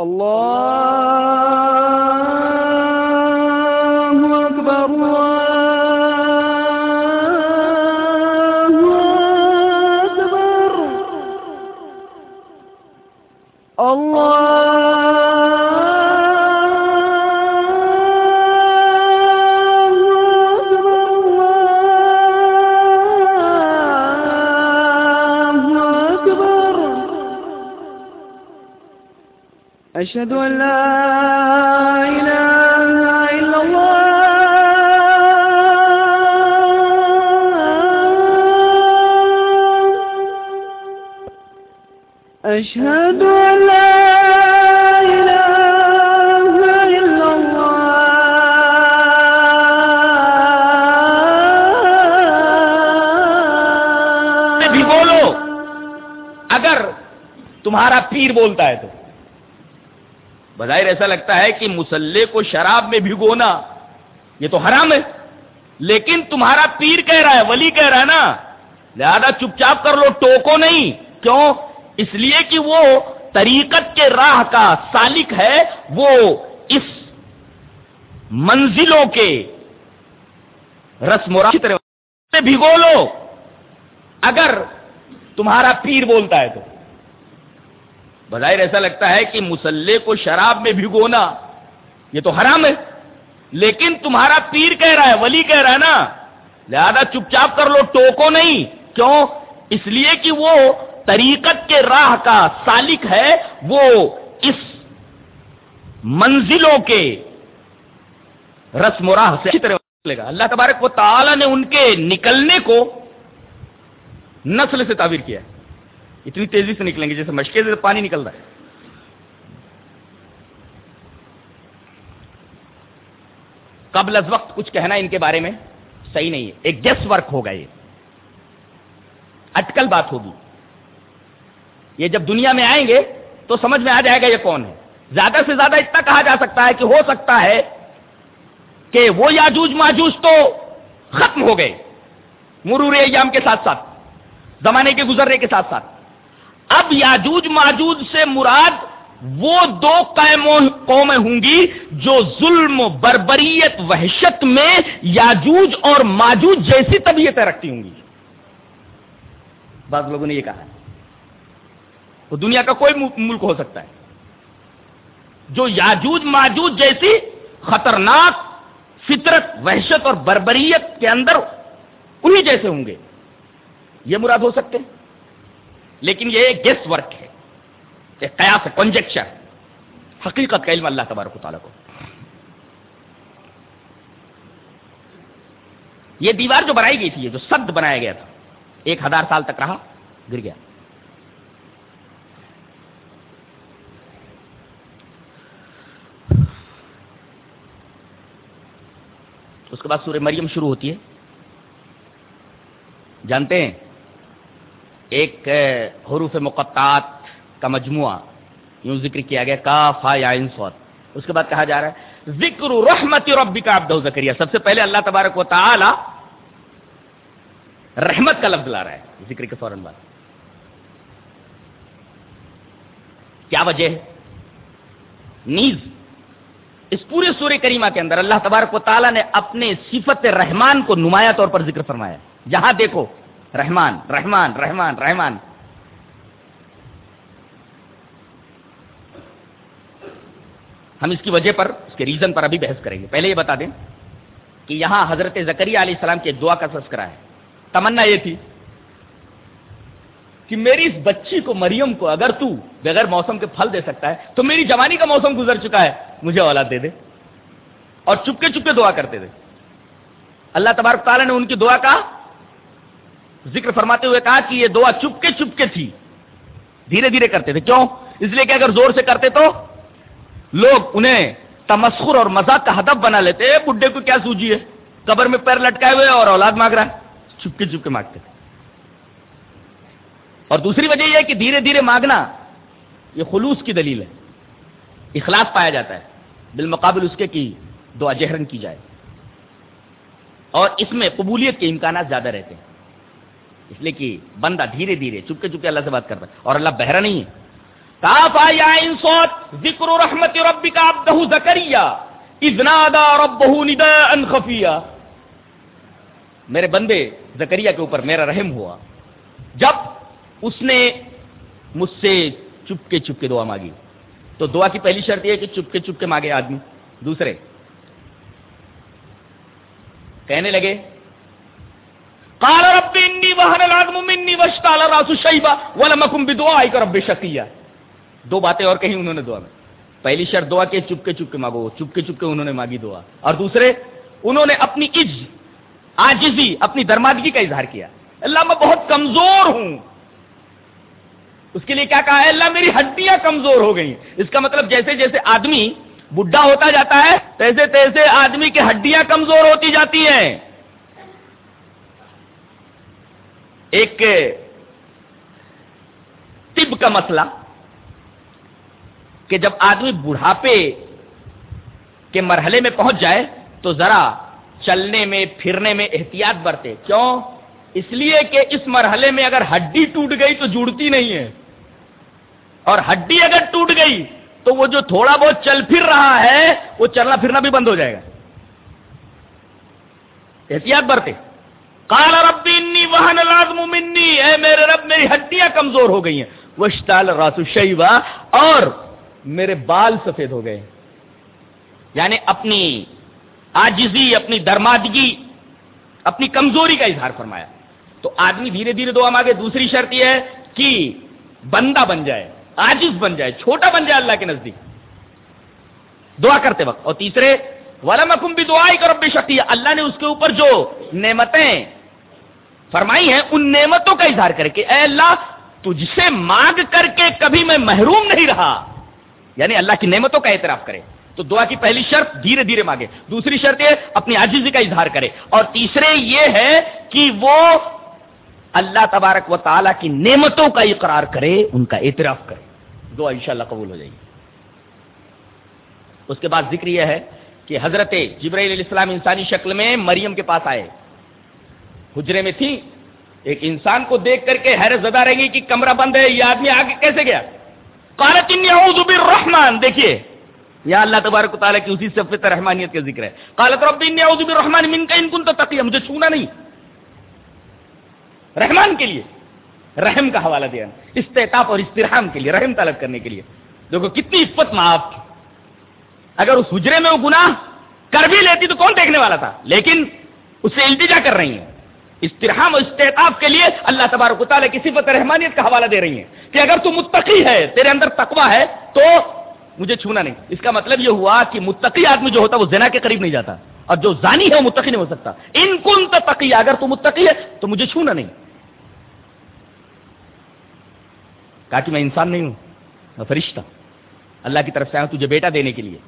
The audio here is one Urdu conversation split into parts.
اللہ أشهد أن لا إله إلا الله. أشهد أن لا إله إلا الله. بھی بولو، اگر تمہارا پیر بولتا ہے تو۔ بظاہر ایسا لگتا ہے کہ مسلح کو شراب میں بھگونا یہ تو حرام ہے۔ لیکن تمہارا پیر کہہ رہا ہے، ولی کہہ رہا ہے نا، لہذا چپ چاپ کر لو، ٹوکو نہیں۔ کیوں؟ اس لیے کہ وہ طریقت کے راہ کا سالک ہے۔ وہ اس منزلوں کے رسم و رسم بھگو لو۔ اگر تمہارا پیر بولتا ہے تو۔ بظاہر ایسا لگتا ہے کہ مسلح کو شراب میں بھگونا یہ تو حرام ہے۔ لیکن تمہارا پیر کہہ رہا ہے، ولی کہہ رہا ہے نا، لہذا چپ چاپ کر لو، ٹوکو نہیں۔ کیوں؟ اس لیے کہ وہ طریقت کے راہ کا سالک ہے، وہ اس منزلوں کے رسم و راہ سے اچھی طرح گا۔ اللہ تبارک و تعالی نے ان کے نکلنے کو نسل سے تعبیر کیا ہے۔ اتنی تیزی سے نکلیں گے جیسے مشکل سے پانی نکل رہا ہے۔ قبل از وقت کچھ کہنا ان کے بارے میں، صحیح نہیں ہے۔ ایک گیس ورک ہوگا یہ۔ اٹکل بات ہوگی۔ یہ جب دنیا میں آئیں گے تو سمجھ میں آ جائے گا یہ کون ہے۔ زیادہ سے زیادہ اتنا کہا جا سکتا ہے کہ ہو سکتا ہے کہ وہ یاجوج ماجوج تو ختم ہو گئے۔ مرور ایام کے ساتھ ساتھ، زمانے کے گزرنے کے ساتھ ساتھ۔ اب یاجوج ماجوج سے مراد وہ دو قومیں ہوں گی جو ظلم و بربریت، وحشت میں یاجوج اور ماجوج جیسی طبیعتیں رکھتی ہوں گی۔ بعض لوگوں نے یہ کہا وہ دنیا کا کوئی ملک ہو سکتا ہے۔ جو یاجوج، ماجوج جیسی خطرناک فطرت، وحشت اور بربریت کے اندر انہی جیسے ہوں گے۔ یہ مراد ہو سکتے ہیں۔ لیکن یہ ایک گیس ورک ہے، ایک قیاس ہے کنجیکچر حقیقت کا علم اللہ تبارک و تعالیٰ کو۔ یہ دیوار جو بنائی گئی تھی جو سد بنایا گیا تھا، ایک ہزار سال تک رہا، گر گیا۔ اس کے بعد سورہ مریم شروع ہوتی ہے۔ جانتے ہیں؟ ایک حروف مقطعات کا مجموعہ، یوں ذکر کیا گیا، کا، فا یا انسوت اس کے بعد کہا جا رہا ہے، ذکر رحمت ربی کا ابد ذکریہ سب سے پہلے اللہ تبارک و تعالی رحمت کا لفظ لا رہا ہے، ذکر کے فوراً بعد۔ کیا وجہ ہے؟ نیز، اس پورے سورہ کریمہ کے اندر اللہ تبارک و تعالیٰ نے اپنے صفت رحمان کو نمایاں طور پر ذکر فرمایا جہاں دیکھو رحمان رحمان رحمان رحمان ہم اس کی وجہ پر، اس کے ریزن پر ابھی بحث کریں گے۔ پہلے یہ بتا دیں کہ یہاں حضرت زکری علیہ السلام کی دعا کا تذکرہ ہے۔ تمنا یہ تھی کہ میری اس بچی کو مریم کو اگر تو بغیر موسم کے پھل دے سکتا ہے، تو میری جوانی کا موسم گزر چکا ہے، مجھے اولاد دے دے۔ اور چپکے چپکے دعا کرتے تھے۔ اللہ تبارک تعالیٰ نے ان کی دعا کا ذکر فرماتے ہوئے کہا کہ یہ دعا چپکے چپکے تھی۔ دھیرے دھیرے کرتے تھے۔ کیوں؟ اس لیے کہ اگر زور سے کرتے تو لوگ انہیں تمسخر اور مذاق کا ہدف بنا لیتے۔ بڈھے کو کیا سوجی ہے؟ قبر میں پیر لٹکائے ہوئے اور اولاد مانگ رہا ہے۔ چپکے چپکے مانگتے تھے۔ اور دوسری وجہ یہ ہے کہ دھیرے دھیرے مانگنا یہ خلوص کی دلیل ہے۔ اخلاص پایا جاتا ہے۔ بالمقابل اس کے کی دعا جہرن کی جائے۔ اور اس میں قبولیت کے امکانات زیادہ رہتے ہیں۔ اس لیے کہ بندہ دھیرے دھیرے، چپکے چپکے اللہ سے بات کرتا ہے۔ اور اللہ بہرا نہیں ہے۔ آیا ذکر رحمت ربی کا ابدہ زکریہ ازنادا ربہ نداء خفیہ۔ میرے بندے زکریہ کے اوپر میرا رحم ہوا۔ جب اس نے مجھ سے چپ کے چپ کے دعا مانگی۔ تو دعا کی پہلی شرط یہ ہے کہ چپ کے چپ کے مانگے آدمی۔ دوسرے، کہنے لگے قال رب انی وہن العظم منی واشتعل الراس شیبا ولم اكن بدعائک رب شقیا دو باتیں اور کہیں انہوں نے دعا میں. پہلی شرط دعا کے چپ کے چپ کے مانگو چپ کے چپ کے انہوں نے مانگی دعا. اور دوسرے، انہوں نے اپنی عز آجزی اپنی درمادگی کا اظہار کیا. اللہ میں بہت کمزور ہوں. اس کے لیے کیا کہا ہے؟ اللہ میری ہڈیاں کمزور ہو گئی اس کا مطلب جیسے جیسے آدمی بڈھا ہوتا جاتا ہے، تیسے تیسے آدمی کی ہڈیاں کمزور ہوتی جاتی ہیں. ایک طب کا مسئلہ کہ جب آدمی بڑھاپے کے مرحلے میں پہنچ جائے تو ذرا چلنے میں، پھرنے میں احتیاط برتے۔ کیوں؟ اس لیے کہ اس مرحلے میں اگر ہڈی ٹوٹ گئی تو جڑتی نہیں ہے۔ اور ہڈی اگر ٹوٹ گئی تو وہ جو تھوڑا بہت چل پھر رہا ہے، وہ چلنا پھرنا بھی بند ہو جائے گا۔ احتیاط برتے۔ کال ربی انی وہن لازم منی اے میرے رب، میری ہڈیاں کمزور ہو گئی ہیں. وشتال راسو شیوا اور میرے بال سفید ہو گئے یعنی اپنی آجزی اپنی درمادگی، اپنی کمزوری کا اظہار فرمایا. تو آدمی دھیرے دھیرے دعا مانگے. دوسری شرط یہ ہے کہ بندہ بن جائے آجز بن جائے، چھوٹا بن جائے اللہ کے نزدیک. دعا کرتے وقت. اور تیسرے ولم اکم بھی دعائی کرو بے شکی اللہ نے اس کے اوپر جو نعمتیں فرمائی ہیں، ان نعمتوں کا اظہار کر کے، اے اللہ، تجھ سے مانگ کر کے کبھی میں محروم نہیں رہا۔ یعنی اللہ کی نعمتوں کا اعتراف کرے۔ تو دعا کی پہلی شرط دھیرے دھیرے مانگے۔ دوسری شرط یہ، اپنی عاجزی کا اظہار کرے۔ اور تیسرے یہ ہے کہ وہ اللہ تبارک و تعالیٰ کی نعمتوں کا اقرار کرے، ان کا اعتراف کرے۔ دعا انشاءاللہ قبول ہو جائے گی۔ اس کے بعد ذکر یہ ہے کہ حضرت جبرائیل علیہ السلام انسانی شکل میں مریم کے پاس آئے۔ حجرے میں تھی۔ ایک انسان کو دیکھ کر کے حیرت زدہ رہیں گی کہ کمرہ بند ہے، یہ آدمی آگے کیسے گیا؟ قالت انی اعوذ بالرحمن۔ دیکھیے، یا اللہ تبارک و تعالیٰ کی اسی صفت رحمانیت کا ذکر ہے۔ قالت رب انی اعوذ بالرحمن منک ان کنت تقیا مجھے چھونا نہیں۔ رحمان کے لیے، رحم کا حوالہ دیا۔ استحتاف اور استرحام کے لیے، رحم طلب کرنے کے لیے۔ دیکھو، کتنی عفت معاف کی۔ اگر اس حجرے میں وہ گناہ کر بھی لیتی تو کون دیکھنے والا تھا؟ لیکن اس سے التجا کر رہی ہیں۔ استرحام اور استحتاف کے لیے اللہ تبارک و تعالیٰ کی صفت رحمانیت کا حوالہ دے رہی ہیں کہ اگر تو متقی ہے، تیرے اندر تقوا ہے، تو مجھے چھونا نہیں۔ اس کا مطلب یہ ہوا کہ متقی آدمی جو ہوتا ہے، وہ زنا کے قریب نہیں جاتا۔ اور جو زانی ہے، وہ متقی نہیں ہو سکتا۔ ان کن تقی اگر تو متقی ہے، تو مجھے چھونا نہیں۔ کہا کہ میں انسان نہیں ہوں، میں فرشتہ اللہ کی طرف سے آیا تجھے بیٹا دینے کے لیے۔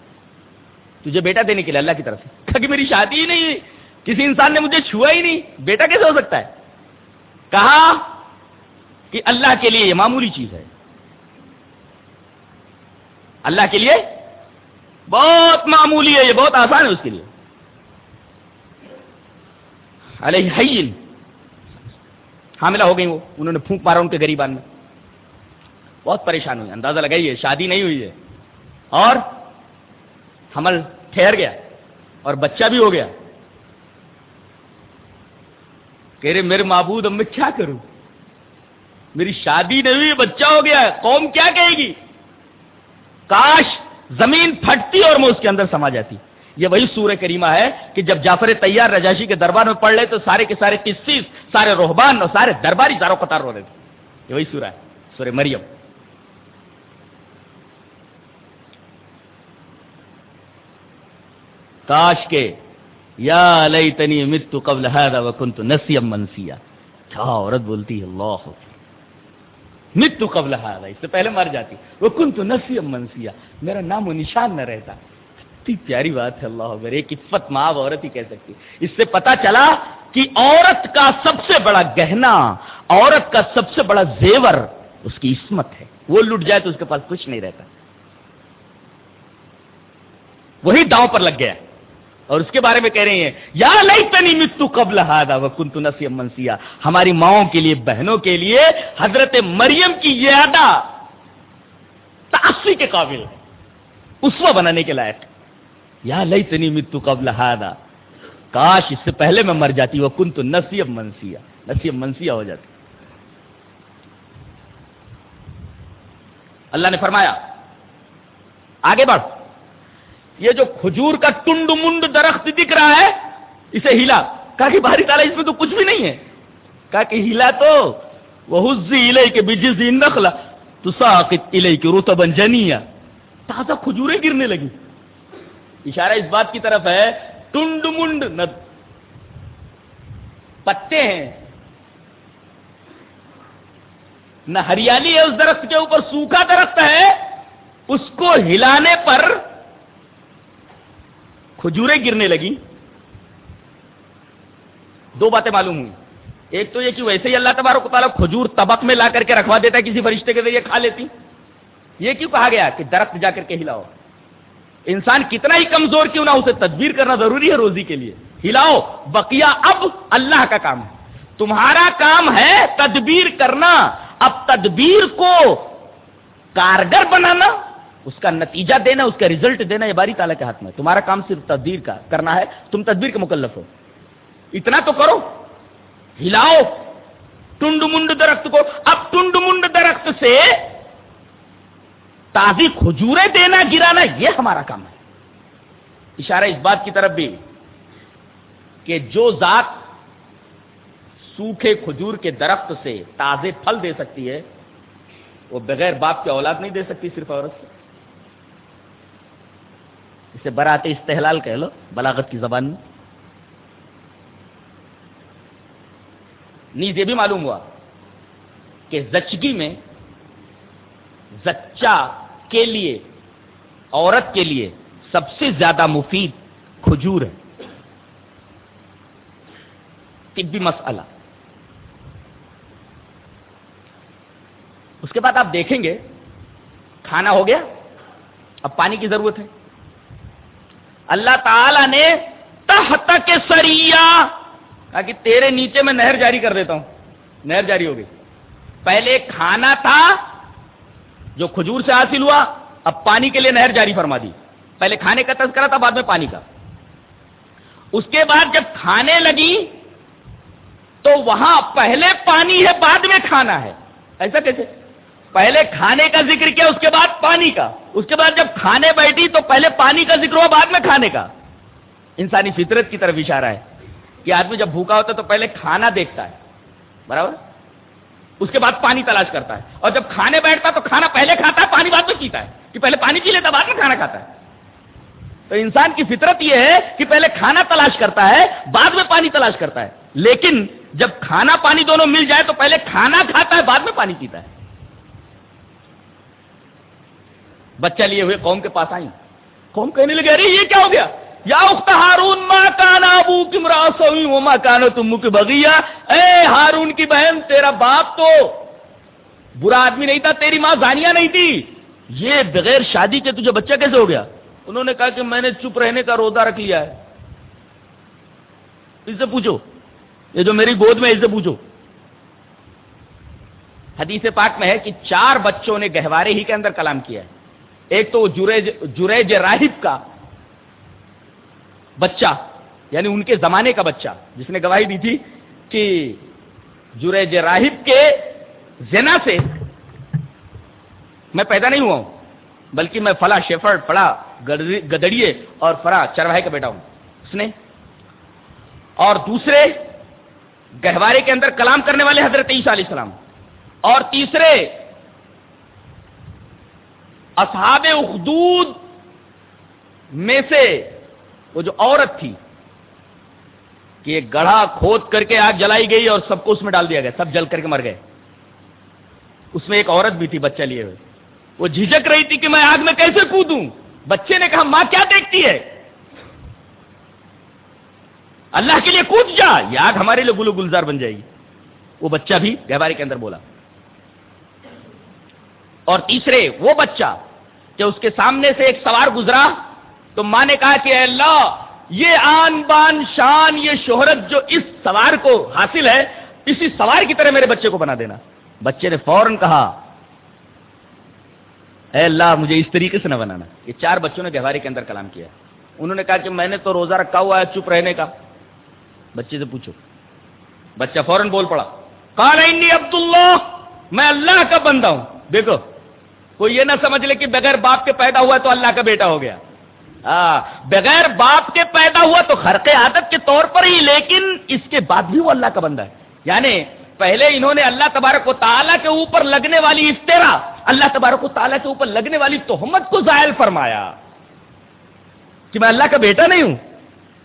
تجھے بیٹا دینے کے لیے اللہ کی طرف سے۔ کہ میری شادی ہی نہیں کسی انسان نے مجھے چھوا ہی نہیں، بیٹا کیسے ہو سکتا ہے؟ کہا کہ اللہ کے لیے یہ معمولی چیز ہے۔ اللہ کے لیے بہت معمولی ہے، یہ بہت آسان ہے اس کے لیے۔ علیہ حاملہ ہو گئی وہ، انہوں نے پھونک مارا ان کے غریبان میں۔ بہت پریشان ہوئی اندازہ لگائیے شادی نہیں ہوئی ہے۔ اور حمل ٹھہر گیا اور بچہ بھی ہو گیا۔ کہہ رہے میرے معبود اب میں کیا کروں؟ میری شادی نہیں ہوئی بچہ ہو گیا قوم کیا کہے گی؟ کاش زمین پھٹتی اور میں اس کے اندر سما جاتی۔ یہ وہی سورہ کریمہ ہے کہ جب جعفر تیار رجاشی کے دربار میں پڑھ لے تو سارے کے سارے قصیص سارے روحبان اور سارے درباری زاروں قطار رو رہے تھے یہ وہی سورہ ہے، سورہ مریم۔ کاش کے یا لیتنی مت قبل هذا وكنت نسيا منسيا کیا عورت بولتی ہے اللہ مت قبل هذا اس سے پہلے مر جاتی۔ وہ کنت نسيا منسيا میرا نام و نشان نہ رہتا۔ کتنی پیاری بات ہے اللہ اکبر ایک عفت ماں عورت ہی کہہ سکتی۔ اس سے پتا چلا کہ عورت کا سب سے بڑا گہنا، عورت کا سب سے بڑا زیور اس کی عصمت ہے۔ وہ لٹ جائے تو اس کے پاس کچھ نہیں رہتا۔ وہی داؤں پر لگ گیا۔ اور اس کے بارے میں کہہ رہے ہیں، یا لئی تنی متو قبل ہادا و کنت نسی منسیا. ہماری ماؤں کے لیے، بہنوں کے لیے حضرت مریم کی یادا تاثی کے قابل ہے اسوا بنانے کے لائق. یا لئی تنی متو قبل ہادا کاش اس سے پہلے میں مر جاتی وہ کن تو نصیب منسیا. نصیب منسیا ہو جاتی. اللہ نے فرمایا، آگے بڑھ. یہ جو کھجور کا ٹنڈ منڈ درخت دکھ رہا ہے، اسے ہلا کہا کہ بھاری تالا اس میں تو کچھ بھی نہیں ہے۔ کہا کہ ہلا تو۔ وہ کے بجز نخلا تو ساقت الے کے روتبن جنیا تازہ کھجوریں گرنے لگی اشارہ اس بات کی طرف ہے، ٹنڈ منڈ نہ پتے ہیں۔ نہ ہریالی ہے اس درخت کے اوپر، سوکھا درخت ہے۔ اس کو ہلانے پر کھجوریں گرنے لگی۔ دو باتیں معلوم ہوئی۔ ایک تو یہ کہ ویسے ہی اللہ تبارک تعالیٰ کھجور طبق میں لا کر کے رکھوا دیتا ہے، کسی فرشتے کے ذریعے کھا لیتی۔ یہ کیوں کہا گیا کہ درخت جا کر کے ہلاؤ؟ انسان کتنا ہی کمزور کیوں نہ اسے تدبیر کرنا ضروری ہے روزی کے لیے۔ ہلاؤ، بقیہ اب اللہ کا کام ہے۔ تمہارا کام ہے تدبیر کرنا۔ اب تدبیر کو کارگر بنانا۔ اس کا نتیجہ دینا، اس کا ریزلٹ دینا، یہ باری تعالیٰ کے ہاتھ میں تمہارا کام صرف تدبیر کا کرنا ہے، تم تدبیر کے مکلف ہو۔ اتنا تو کرو۔ ہلاؤ۔ ٹنڈ منڈ درخت کو۔ اب ٹنڈ منڈ درخت سے تازی کھجورے دینا، گرانا، یہ ہمارا کام ہے۔ اشارہ اس بات کی طرف بھی کہ جو ذات سوکھے کھجور کے درخت سے تازے پھل دے سکتی ہے، وہ بغیر باپ کے اولاد نہیں دے سکتی، صرف عورت سے۔ اسے برات استحلال کہہ لو، بلاغت کی زبان میں۔ نیز یہ بھی معلوم ہوا کہ زچگی میں زچا کے لیے، عورت کے لیے سب سے زیادہ مفید کھجور ہے۔ طبی مسئلہ۔ اس کے بعد آپ دیکھیں گے، کھانا ہو گیا، اب پانی کی ضرورت ہے۔ اللہ تعالی نے تحت کے سریا کہا کہ تیرے نیچے میں نہر جاری کر دیتا ہوں۔ نہر جاری ہو گئی۔ پہلے کھانا تھا جو کھجور سے حاصل ہوا، اب پانی کے لیے نہر جاری فرما دی۔ پہلے کھانے کا تذکرہ تھا، بعد میں پانی کا۔ اس کے بعد جب کھانے لگی، تو وہاں پہلے پانی ہے، بعد میں کھانا ہے۔ ایسا کیسے؟ پہلے کھانے کا ذکر کیا، اس کے بعد پانی کا۔ اس کے بعد جب کھانے بیٹھی تو پہلے پانی کا ذکر ہوا، بعد میں کھانے کا۔ انسانی فطرت کی طرف اشارہ ہے کہ آدمی جب بھوکا ہوتا ہے تو پہلے کھانا دیکھتا ہے، برابر؟ اس کے بعد پانی تلاش کرتا ہے۔ اور جب کھانے بیٹھتا ہے تو کھانا پہلے کھاتا ہے، پانی بعد میں پیتا ہے، کہ پہلے پانی پی لیتا، بعد میں کھانا کھاتا ہے۔ تو انسان کی فطرت یہ ہے کہ پہلے کھانا تلاش کرتا ہے، بعد میں پانی تلاش کرتا ہے۔ لیکن جب کھانا پانی دونوں مل جائے تو پہلے کھانا کھاتا ہے، بعد میں پانی پیتا ہے۔ بچہ لیے ہوئے قوم کے پاس آئی قوم کہنے لگے، ارے، یہ کیا ہو گیا؟ یا اخت ہارون ماں کانا ابو کمرا سوئی وہ ماں کانو تم کی بگیا اے ہارون کی بہن، تیرا باپ تو برا آدمی نہیں تھا، تیری ماں زانیہ نہیں تھی۔ یہ بغیر شادی کے تجھے بچہ کیسے ہو گیا؟ انہوں نے کہا کہ میں نے چپ رہنے کا روزہ رکھ لیا ہے۔ اس سے پوچھو، یہ جو میری گود میں اس سے پوچھو۔ حدیث پاک میں ہے کہ چار بچوں نے گہوارے ہی کے اندر کلام کیا ہے۔ ایک تو جریج جریج راہب کا بچہ یعنی ان کے زمانے کا بچہ، جس نے گواہی دی تھی کہ جریج راہب کے زنا سے میں پیدا نہیں ہوا ہوں، بلکہ میں فلا شیفر پڑا گدڑیے اور فرا چرواہے کا بیٹا ہوں۔ اس نے اور دوسرے گہوارے کے اندر کلام کرنے والے حضرت عیسیٰ علیہ السلام اور تیسرے اصحاب اخدود میں سے وہ جو عورت تھی کہ ایک گڑھا کھود کر کے آگ جلائی گئی اور سب کو اس میں ڈال دیا گیا، سب جل کر کے مر گئے۔ اس میں ایک عورت بھی تھی بچہ لیے ہوئے۔ وہ جھجک رہی تھی کہ میں آگ میں کیسے کودوں؟ بچے نے کہا، ماں کیا دیکھتی ہے؟ اللہ کے لیے کود جا، یہ آگ ہمارے لیے گلو گلزار بن جائے گی۔ وہ بچہ بھی گہوارے کے اندر بولا۔ اور تیسرے، وہ بچہ کہ اس کے سامنے سے ایک سوار گزرا تو ماں نے کہا کہ اے اللہ، یہ آن بان شان، یہ شہرت جو اس سوار کو حاصل ہے، اسی سوار کی طرح میرے بچے کو بنا دینا۔ بچے نے فوراً کہا، اے اللہ، مجھے اس طریقے سے نہ بنانا۔ یہ چار بچوں نے گہوارے کے اندر کلام کیا۔ انہوں نے کہا کہ میں نے تو روزہ رکھا ہوا ہے چپ رہنے کا۔ بچے سے پوچھو۔ بچہ فوراً بول پڑا کال عبد اللہ میں اللہ کا بندہ ہوں۔ دیکھو کوئی یہ نہ سمجھ لے کہ بغیر باپ کے پیدا ہوا تو اللہ کا بیٹا ہو گیا۔ ہاں، بغیر باپ کے پیدا ہوا تو خرق عادت کے طور پر ہی، لیکن اس کے بعد بھی وہ اللہ کا بندہ ہے۔ یعنی پہلے انہوں نے اللہ تبارک و تعالیٰ کے اوپر لگنے والی افطرا اللہ تبارک و تعالیٰ کے اوپر لگنے والی تہمت کو زائل فرمایا۔ کہ میں اللہ کا بیٹا نہیں ہوں۔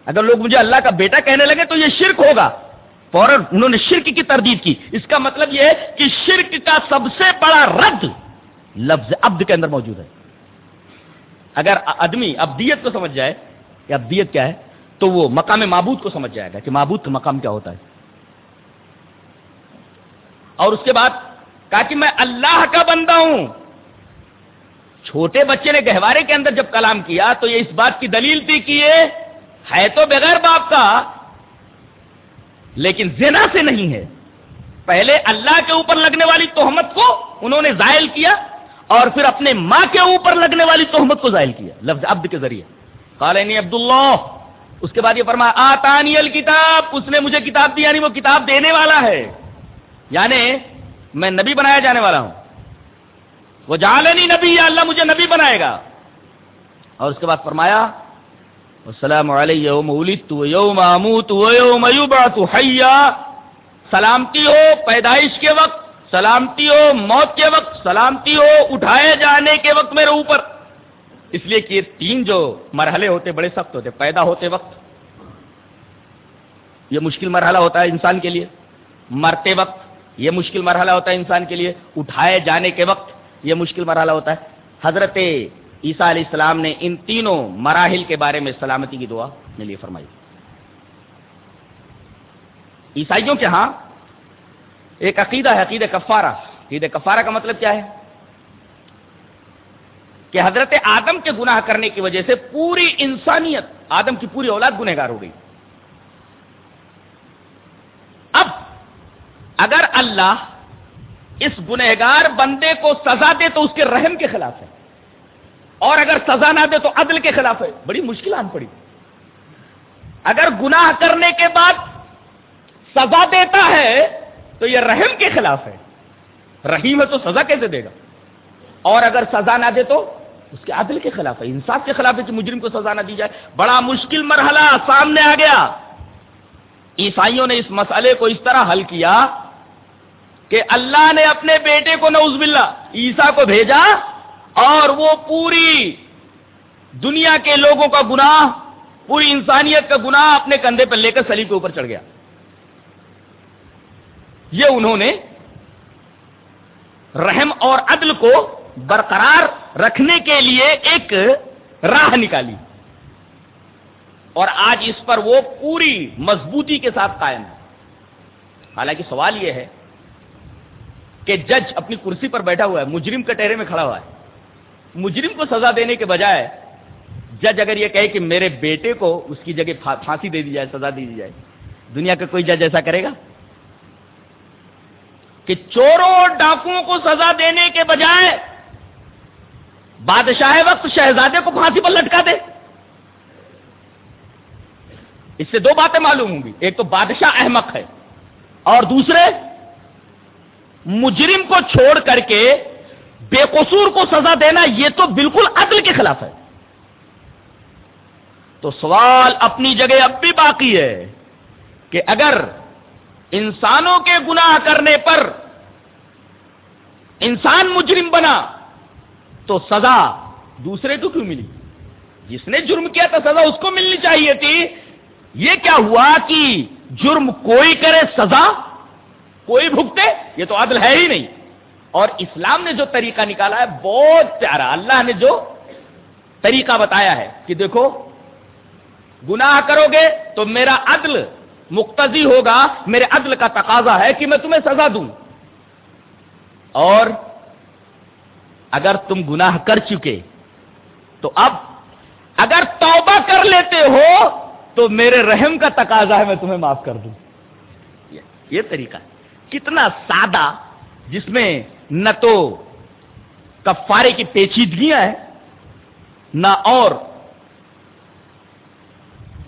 اگر لوگ مجھے اللہ کا بیٹا کہنے لگے تو یہ شرک ہوگا۔ فوراً انہوں نے شرک کی تردید کی۔ اس کا مطلب یہ ہے کہ شرک کا سب سے بڑا رد لفظ عبد کے اندر موجود ہے۔ اگر آدمی ابدیت کو سمجھ جائے، کہ ابدیت کیا ہے، تو وہ مقام معبود کو سمجھ جائے گا کہ معبود کا مقام کیا ہوتا ہے۔ اور اس کے بعد کہا کہ میں اللہ کا بندہ ہوں۔ چھوٹے بچے نے گہوارے کے اندر جب کلام کیا، تو یہ اس بات کی دلیل تھی کہ یہ ہے تو بغیر باپ کا، لیکن زنا سے نہیں ہے۔ پہلے اللہ کے اوپر لگنے والی تہمت کو انہوں نے زائل کیا اور پھر اپنے ماں کے اوپر لگنے والی تہمت کو ظاہر کیا، لفظ عبد کے ذریعے۔ کالینی عبد اللہ اس کے بعد یہ فرمایا، آتانی الکتاب۔ اس نے مجھے کتاب دی یعنی وہ کتاب دینے والا ہے۔ یعنی میں نبی بنایا جانے والا ہوں۔ وہ جالنی نبی یا اللہ مجھے نبی بنائے گا۔ اور اس کے بعد فرمایا السلام علیکم یوم اموت یوم یبعث حیا۔ سلامتی ہو پیدائش کے وقت۔ سلامتی ہو، موت کے وقت سلامتی ہو، اٹھائے جانے کے وقت میرے اوپر۔ اس لیے کہ یہ تین جو مرحلے ہوتے بڑے سخت ہوتے، پیدا ہوتے وقت۔ یہ مشکل مرحلہ ہوتا ہے انسان کے لیے۔ مرتے وقت، یہ مشکل مرحلہ ہوتا ہے انسان کے لیے۔ اٹھائے جانے کے وقت یہ مشکل مرحلہ ہوتا ہے۔ حضرت عیسیٰ علیہ السلام نے ان تینوں مراحل کے بارے میں سلامتی کی دعا میرے لیے فرمائی۔ عیسائیوں کے ہاں ایک عقیدہ ہے عقید کفارہ۔ عقید کفارہ کا مطلب کیا ہے؟ کہ حضرت آدم کے گناہ کرنے کی وجہ سے پوری انسانیت، آدم کی پوری اولاد گنہگار ہو گئی۔ اب اگر اللہ اس گنہگار بندے کو سزا دے تو اس کے رحم کے خلاف ہے۔ اور اگر سزا نہ دے تو عدل کے خلاف ہے۔ بڑی مشکل آن پڑی۔ اگر گناہ کرنے کے بعد سزا دیتا ہے تو یہ رحم کے خلاف ہے۔ رحیم ہے تو سزا کیسے دے گا؟ اور اگر سزا نہ دے تو اس کے عدل کے خلاف ہے، انصاف کے خلاف ہے کہ مجرم کو سزا نہ دی جائے۔ بڑا مشکل مرحلہ سامنے آ گیا۔ عیسائیوں نے اس مسئلے کو اس طرح حل کیا کہ اللہ نے اپنے بیٹے کو نوز باللہ عیسا کو بھیجا اور وہ پوری دنیا کے لوگوں کا گناہ، پوری انسانیت کا گناہ اپنے کندھے پر لے کر سلی کے اوپر چڑھ گیا۔ یہ انہوں نے رحم اور عدل کو برقرار رکھنے کے لیے ایک راہ نکالی۔ اور آج اس پر وہ پوری مضبوطی کے ساتھ قائم ہے۔ حالانکہ سوال یہ ہے کہ جج اپنی کرسی پر بیٹھا ہوا ہے، مجرم کٹہرے میں کھڑا ہوا ہے۔ مجرم کو سزا دینے کے بجائے جج اگر یہ کہے کہ میرے بیٹے کو اس کی جگہ پھانسی دے دی جائے، سزا دی جائے، دنیا کا کوئی جج ایسا کرے گا؟ کہ چوروں اور ڈاکوؤں کو سزا دینے کے بجائے بادشاہ وقت شہزادے کو پھانسی پر لٹکا دے۔ اس سے دو باتیں معلوم ہوں گی۔ ایک تو بادشاہ احمق ہے اور دوسرے مجرم کو چھوڑ کر کے بے قصور کو سزا دینا یہ تو بالکل عدل کے خلاف ہے۔ تو سوال اپنی جگہ اب بھی باقی ہے کہ اگر انسانوں کے گناہ کرنے پر انسان مجرم بنا تو سزا دوسرے کو کیوں ملی؟ جس نے جرم کیا تھا، سزا اس کو ملنی چاہیے تھی۔ یہ کیا ہوا کہ جرم کوئی کرے، سزا کوئی بھگتے؟ یہ تو عدل ہے ہی نہیں۔ اور اسلام نے جو طریقہ نکالا ہے، بہت پیارا۔ اللہ نے جو طریقہ بتایا ہے کہ دیکھو، گناہ کرو گے تو میرا عدل مقتضی ہوگا میرے عدل کا تقاضا ہے کہ میں تمہیں سزا دوں۔ اور اگر تم گناہ کر چکے، تو اب اگر توبہ کر لیتے ہو، تو میرے رحم کا تقاضا ہے، میں تمہیں معاف کر دوں۔ یہ طریقہ۔ کتنا سادہ، جس میں نہ تو کفارے کی پیچیدگیاں ہیں، نہ اور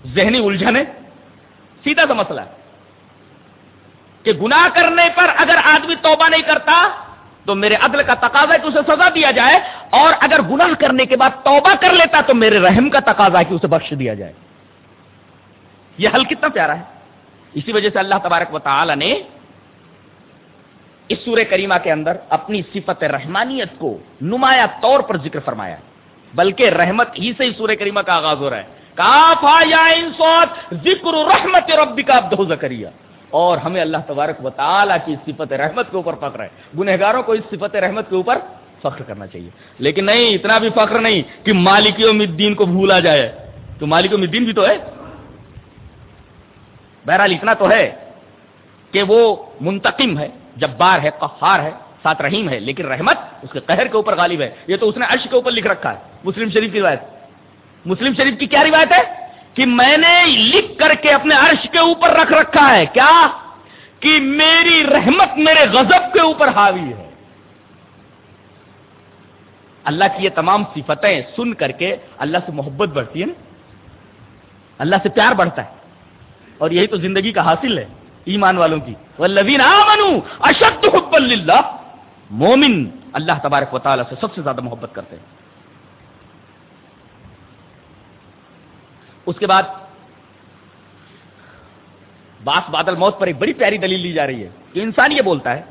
ذہنی الجھنے سیدھا سا مسئلہ ہے کہ گناہ کرنے پر اگر آدمی توبہ نہیں کرتا تو میرے عدل کا تقاضا ہے کہ اسے سزا دیا جائے اور اگر گناہ کرنے کے بعد توبہ کر لیتا تو میرے رحم کا تقاضا ہے کہ اسے بخش دیا جائے۔ یہ حل کتنا پیارا ہے۔ اسی وجہ سے اللہ تبارک و تعالی نے اس سورہ کریمہ کے اندر اپنی صفت رحمانیت کو نمایاں طور پر ذکر فرمایا بلکہ رحمت ہی سے ہی سورہ کریمہ کا آغاز ہو رہا ہے۔ کافا یا انسوت ذکر رحمت ربی کا ابدہ زکریہ اور ہمیں اللہ تبارک و تعالیٰ کی صفت رحمت کے اوپر فخر ہے۔ گنہگاروں کو اس صفت رحمت کے اوپر فخر کرنا چاہیے۔ لیکن نہیں، اتنا بھی فخر نہیں کہ مالکی الدین کو بھولا جائے۔ تو مالک الدین بھی تو ہے۔ بہرحال اتنا تو ہے کہ وہ منتقم ہے، جبار ہے، قہار ہے، ساتھ رحیم ہے، لیکن رحمت اس کے قہر کے اوپر غالب ہے۔ یہ تو اس نے عرش کے اوپر لکھ رکھا ہے، مسلم شریف کی روایت۔ مسلم شریف کی کیا روایت ہے؟ کہ میں نے لکھ کر کے اپنے عرش کے اوپر رکھ رکھا ہے۔ کیا؟ کہ میری رحمت میرے غضب کے اوپر حاوی ہے۔ اللہ کی یہ تمام صفتیں سن کر کے اللہ سے محبت بڑھتی ہے نا۔ اللہ سے پیار بڑھتا ہے۔ اور یہی تو زندگی کا حاصل ہے ایمان والوں کی۔ والذین آمنوا اشد حب للہ مومن اللہ تبارک و تعالی سے سب سے زیادہ محبت کرتے ہیں۔ اس کے بعد باس بادل موت پر ایک بڑی پیاری دلیل لی جا رہی ہے کہ انسان یہ بولتا ہے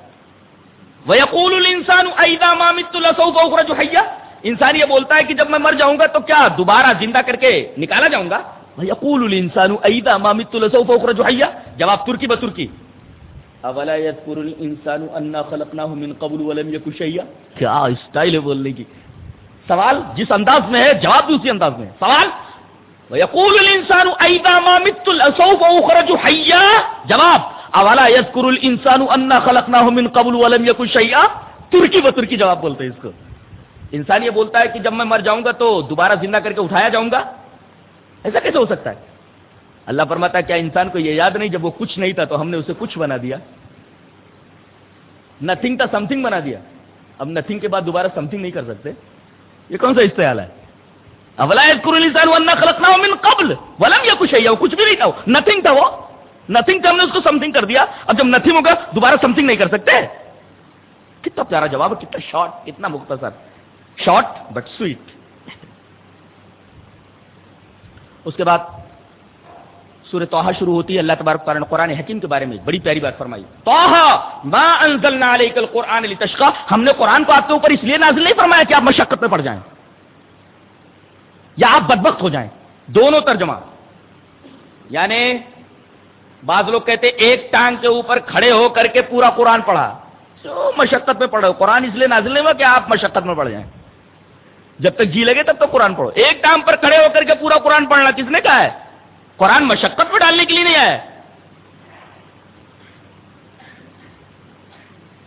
وَيَقُولُ الْإِنسَانُ أَيْدَا مَا مِتُّ لَسَوْفَ أُخْرَجُ حَيَّا؟ انسان یہ بولتا ہے کہ جب میں مر جاؤں گا تو کیا دوبارہ زندہ کر کے نکالا جاؤں گا؟ وَيَقُولُ الْإِنسَانُ أَيْدَا مَا مِتُّ لَسَوْفَ أُخْرَجُ حَيَّا؟ جواب ترکی بترکی اولا يذكر الانسان ان خلقناه من قبل ولم يكن شيئا؟ کیا اسٹائل ہے بولنے کی؟ سوال جس انداز میں ہے جواب بھی اسی انداز میں ہے۔ سوال وَيَقُولُ الْإِنسَانُ، أَيْدَا مَا مِتُّ الْأَسَوْفَ أُخْرَجُ حَيَّا؟ جواب اولا يذكر الانسان ان خلقناه من قبل ولم يكن شيئا؟ ترکی بترکی جواب بولتے ہیں اس کو۔ انسان یہ بولتا ہے کہ جب میں مر جاؤں گا تو دوبارہ زندہ کر کے اٹھایا جاؤں گا؟ ایسا کیسے ہو سکتا ہے؟ اللہ فرماتا ہے، کیا انسان کو یہ یاد نہیں؟ جب وہ کچھ نہیں تھا تو ہم نے اسے کچھ بنا دیا۔ نتھنگ تھا سم تھنگ بنا دیا۔ اب نتھنگ کے بعد دوبارہ سم تھنگ نہیں کر سکتے۔ یہ کون سا استعال ہے؟ اولا خلقنا من قبل ولم یا کچھ ہے کچھ بھی نہیں تھا نتھنگ تھا وہ نتھنگ تھا ہم نے اس کو سم تھنگ کر دیا اب جب نتھنگ ہوگا دوبارہ سم تھنگ نہیں کر سکتے کتنا پیارا جواب کتنا شارٹ کتنا مختصر شارٹ بٹ سویٹ اس کے بعد سورہ توحا شروع ہوتی ہے اللہ تبارک تعالیٰ نے قرآن حکیم کے بارے میں بڑی پیاری بات فرمائی توحا ما انزلنا علیک القرآن لتشقا ہم نے قرآن کو آپ کے اوپر اس لیے نازل نہیں فرمایا کہ آپ مشقت میں پڑ جائیں یا آپ بدبخت ہو جائیں۔ دونوں ترجمہ۔ یعنی بعض لوگ کہتے ایک ٹانگ کے اوپر کھڑے ہو کر کے پورا قرآن پڑھا۔ تو مشقت میں پڑھو۔ قرآن اس لیے نازل نہیں ہوا کہ آپ مشقت میں پڑ جائیں۔ جب تک جی لگے تب تک قرآن پڑھو۔ ایک ٹانگ پر کھڑے ہو کر کے پورا قرآن پڑھنا کس نے کہا ہے؟ قرآن مشقت میں ڈالنے کے لیے نہیں آیا۔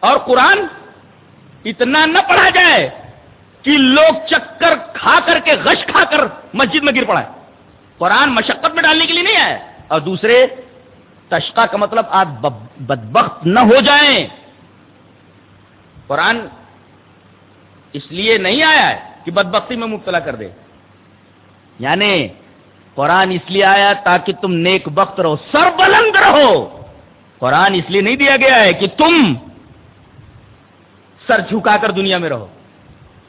اور قرآن اتنا نہ پڑھا جائے کہ لوگ چکر کھا کر کے غش کھا کر مسجد میں گر پڑا قرآن مشقت میں ڈالنے کے لیے نہیں آئے اور دوسرے تشقا کا مطلب آپ بدبخت نہ ہو جائیں۔ قرآن اس لیے نہیں آیا ہے کہ بدبختی میں مبتلا کر دے۔ یعنی قرآن اس لیے آیا تاکہ تم نیک بخت رہو سر بلند رہو۔ قرآن اس لیے نہیں دیا گیا ہے کہ تم سر جھکا کر دنیا میں رہو۔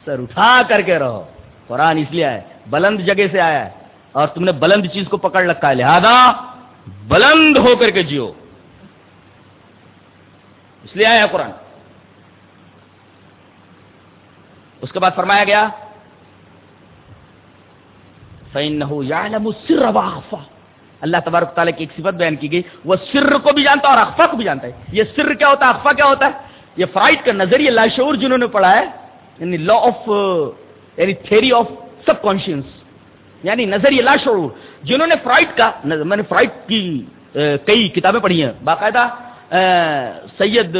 سر اٹھا کر کے رہو۔ قرآن اس لیے آیا بلند جگہ سے آیا ہے۔ اور تم نے بلند چیز کو پکڑ رکھا ہے، لہذا بلند ہو کر کے جیو۔ اس لیے آیا قرآن۔ اس کے بعد فرمایا گیا اللہ تبارک تعالیٰ کی ایک صفت بیان کی گئی، وہ سر کو بھی جانتا ہے اور اخفا کو بھی جانتا ہے۔ یہ سر کیا ہوتا ہے؟ اخفا کیا ہوتا ہے؟ یہ فرائڈ کا نظریہ لاشعور جنہوں نے پڑھا ہے یعنی لا آف یعنی تھیری آف سب کانشیس یعنی نظریہ لاشعور جنہوں نے فرائڈ کا میں نے فرائڈ کی کئی کتابیں پڑھی ہیں باقاعدہ سید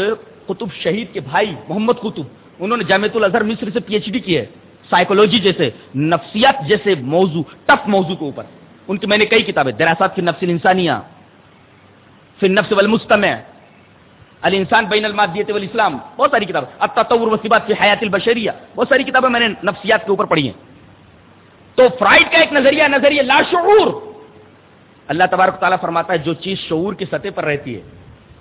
قطب شہید کے بھائی محمد قطب انہوں نے جامعت الازہر مصر سے پی ایچ ڈی کی ہے سائیکولوجی جیسے نفسیات جیسے موضوع ٹف موضوع کے اوپر ان کی میں نے کئی کتابیں دراسات کی نفس انسانیہ پھر نفس والمستمع علی انسان بین المادیت والاسلام. بہت ساری کتاب التطور والثبات فی حیات البشریہ. بہت ساری کتابیں میں نے نفسیات کے اوپر پڑھی ہیں. تو فرائڈ کا ایک نظریہ نظریہ لاشعور اللہ تبارک تعالیٰ فرماتا ہے، جو چیز شعور کی سطح پر رہتی ہے،